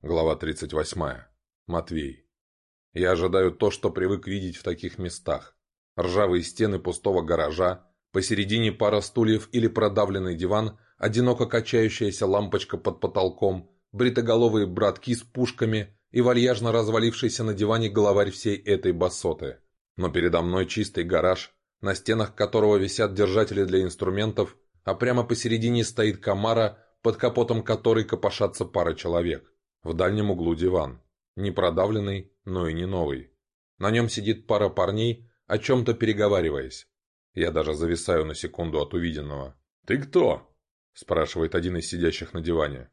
Глава 38. Матвей. Я ожидаю то, что привык видеть в таких местах. Ржавые стены пустого гаража, посередине пара стульев или продавленный диван, одиноко качающаяся лампочка под потолком, бритоголовые братки с пушками и вальяжно развалившийся на диване главарь всей этой басоты. Но передо мной чистый гараж, на стенах которого висят держатели для инструментов, а прямо посередине стоит комара, под капотом которой копошатся пара человек. В дальнем углу диван. Не продавленный, но и не новый. На нем сидит пара парней, о чем-то переговариваясь. Я даже зависаю на секунду от увиденного. «Ты кто?» – спрашивает один из сидящих на диване.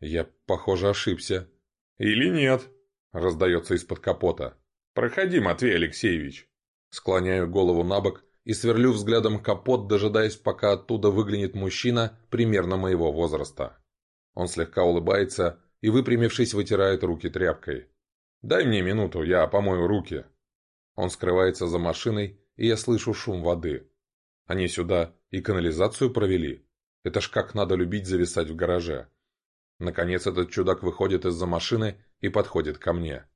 «Я, похоже, ошибся». «Или нет?» – раздается из-под капота. «Проходи, Матвей Алексеевич». Склоняю голову на бок и сверлю взглядом капот, дожидаясь, пока оттуда выглянет мужчина примерно моего возраста. Он слегка улыбается и, выпрямившись, вытирает руки тряпкой. «Дай мне минуту, я помою руки». Он скрывается за машиной, и я слышу шум воды. Они сюда и канализацию провели. Это ж как надо любить зависать в гараже. Наконец этот чудак выходит из-за машины и подходит ко мне.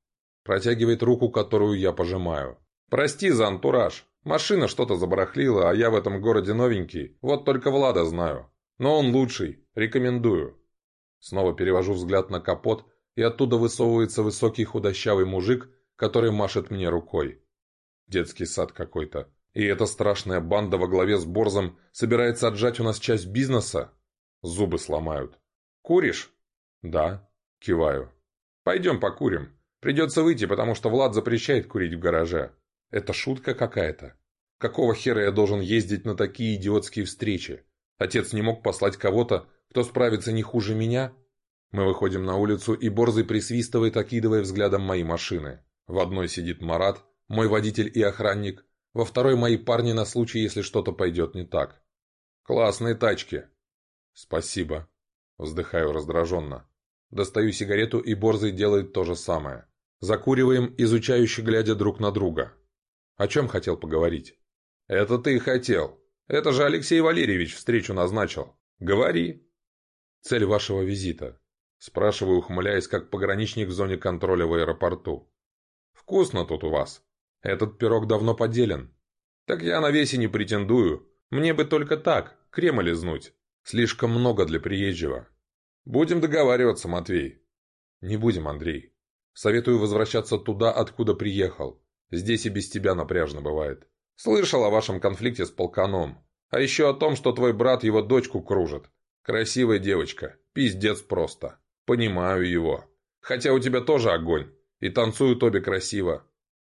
Протягивает руку, которую я пожимаю. «Прости за антураж. Машина что-то забарахлила, а я в этом городе новенький. Вот только Влада знаю. Но он лучший. Рекомендую». Снова перевожу взгляд на капот, и оттуда высовывается высокий худощавый мужик, который машет мне рукой. Детский сад какой-то. И эта страшная банда во главе с Борзом собирается отжать у нас часть бизнеса? Зубы сломают. «Куришь?» «Да», — киваю. «Пойдем покурим. Придется выйти, потому что Влад запрещает курить в гараже. Это шутка какая-то. Какого хера я должен ездить на такие идиотские встречи? Отец не мог послать кого-то, кто справится не хуже меня? Мы выходим на улицу, и Борзый присвистывает, окидывая взглядом мои машины. В одной сидит Марат, мой водитель и охранник, во второй мои парни на случай, если что-то пойдет не так. Классные тачки. Спасибо. Вздыхаю раздраженно. Достаю сигарету, и Борзый делает то же самое. Закуриваем, изучающе глядя друг на друга. О чем хотел поговорить? Это ты хотел. Это же Алексей Валерьевич встречу назначил. Говори. Цель вашего визита?» Спрашиваю, ухмыляясь, как пограничник в зоне контроля в аэропорту. «Вкусно тут у вас. Этот пирог давно поделен. Так я на весе не претендую. Мне бы только так, крема лизнуть. Слишком много для приезжего. Будем договариваться, Матвей». «Не будем, Андрей. Советую возвращаться туда, откуда приехал. Здесь и без тебя напряжно бывает. Слышал о вашем конфликте с полканом. А еще о том, что твой брат его дочку кружит. Красивая девочка, пиздец просто. Понимаю его. Хотя у тебя тоже огонь. И танцуют обе красиво.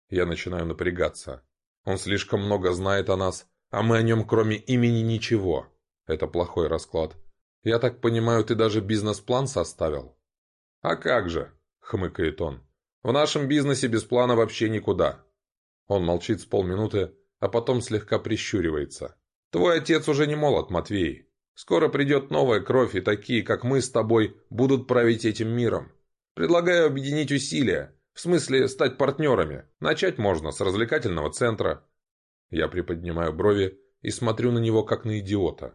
Я начинаю напрягаться. Он слишком много знает о нас, а мы о нем кроме имени ничего. Это плохой расклад. Я так понимаю, ты даже бизнес-план составил? А как же, хмыкает он. В нашем бизнесе без плана вообще никуда. Он молчит с полминуты, а потом слегка прищуривается. Твой отец уже не молод, Матвей. Скоро придет новая кровь, и такие, как мы с тобой, будут править этим миром. Предлагаю объединить усилия. В смысле, стать партнерами. Начать можно с развлекательного центра». Я приподнимаю брови и смотрю на него, как на идиота.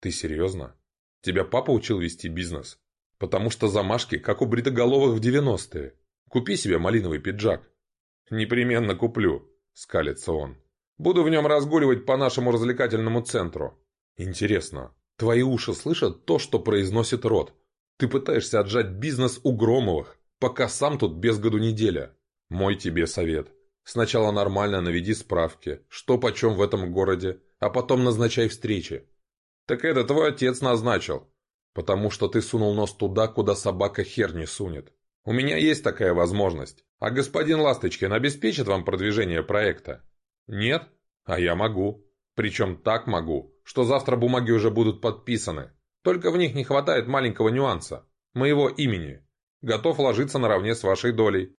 «Ты серьезно? Тебя папа учил вести бизнес? Потому что замашки, как у бритоголовых в девяностые. Купи себе малиновый пиджак». «Непременно куплю», — скалится он. «Буду в нем разгуливать по нашему развлекательному центру». Интересно, твои уши слышат то, что произносит рот. Ты пытаешься отжать бизнес у Громовых, пока сам тут без году неделя. Мой тебе совет. Сначала нормально наведи справки, что почем в этом городе, а потом назначай встречи. Так это твой отец назначил. Потому что ты сунул нос туда, куда собака хер не сунет. У меня есть такая возможность. А господин Ласточкин обеспечит вам продвижение проекта? Нет? А я могу. Причем так могу, что завтра бумаги уже будут подписаны. Только в них не хватает маленького нюанса. Моего имени. Готов ложиться наравне с вашей долей».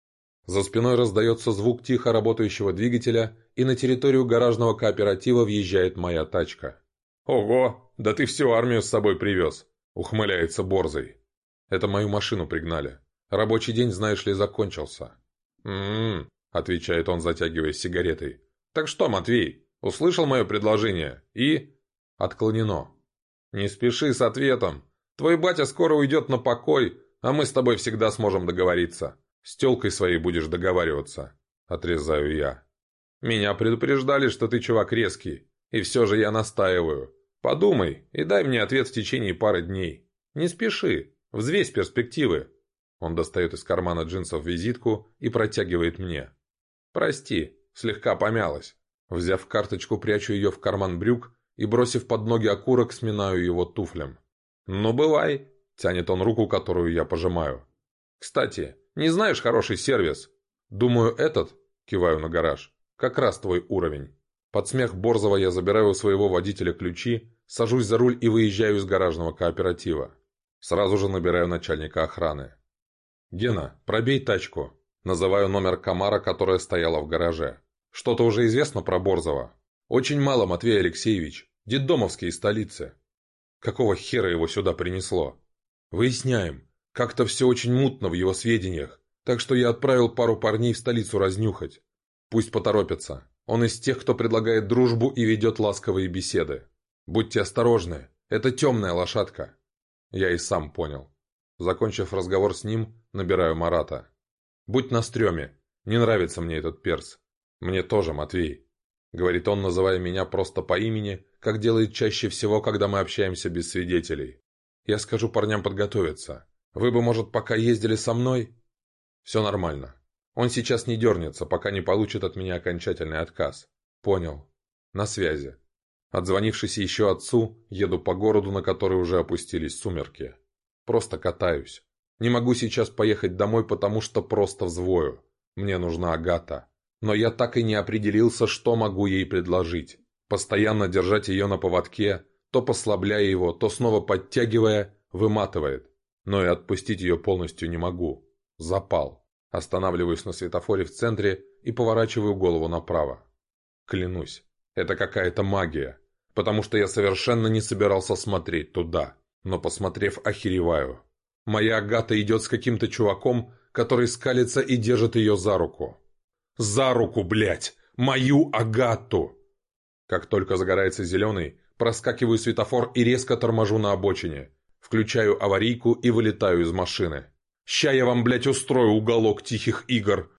За спиной раздается звук тихо работающего двигателя, и на территорию гаражного кооператива въезжает моя тачка. «Ого! Да ты всю армию с собой привез!» — ухмыляется Борзый. «Это мою машину пригнали. Рабочий день, знаешь ли, закончился». «М-м-м», отвечает он, затягиваясь сигаретой. «Так что, Матвей, услышал мое предложение и...» Отклонено. Не спеши с ответом. Твой батя скоро уйдет на покой, а мы с тобой всегда сможем договориться. С телкой своей будешь договариваться. Отрезаю я. Меня предупреждали, что ты чувак резкий. И все же я настаиваю. Подумай и дай мне ответ в течение пары дней. Не спеши. Взвесь перспективы. Он достает из кармана джинсов визитку и протягивает мне. «Прости, слегка помялась». Взяв карточку, прячу ее в карман брюк и, бросив под ноги окурок, сминаю его туфлем. «Ну, бывай!» — тянет он руку, которую я пожимаю. «Кстати, не знаешь хороший сервис?» «Думаю, этот?» — киваю на гараж. «Как раз твой уровень». Под смех Борзова я забираю у своего водителя ключи, сажусь за руль и выезжаю из гаражного кооператива. Сразу же набираю начальника охраны. «Гена, пробей тачку». Называю номер Комара, которая стояла в гараже. «Что-то уже известно про Борзова?» Очень мало, Матвей Алексеевич. Детдомовские столицы. Какого хера его сюда принесло? Выясняем. Как-то все очень мутно в его сведениях. Так что я отправил пару парней в столицу разнюхать. Пусть поторопятся. Он из тех, кто предлагает дружбу и ведет ласковые беседы. Будьте осторожны. Это темная лошадка. Я и сам понял. Закончив разговор с ним, набираю Марата. Будь на стреме. Не нравится мне этот перс. Мне тоже, Матвей. Говорит он, называя меня просто по имени, как делает чаще всего, когда мы общаемся без свидетелей. Я скажу парням подготовиться. Вы бы, может, пока ездили со мной? Все нормально. Он сейчас не дернется, пока не получит от меня окончательный отказ. Понял. На связи. Отзвонившись еще отцу, еду по городу, на который уже опустились сумерки. Просто катаюсь. Не могу сейчас поехать домой, потому что просто взвою. Мне нужна Агата но я так и не определился, что могу ей предложить. Постоянно держать ее на поводке, то послабляя его, то снова подтягивая, выматывает. Но и отпустить ее полностью не могу. Запал. Останавливаюсь на светофоре в центре и поворачиваю голову направо. Клянусь, это какая-то магия. Потому что я совершенно не собирался смотреть туда. Но посмотрев, охереваю. Моя Агата идет с каким-то чуваком, который скалится и держит ее за руку. За руку, блядь! Мою Агату!» Как только загорается зеленый, проскакиваю светофор и резко торможу на обочине. Включаю аварийку и вылетаю из машины. «Ща я вам, блядь, устрою уголок тихих игр!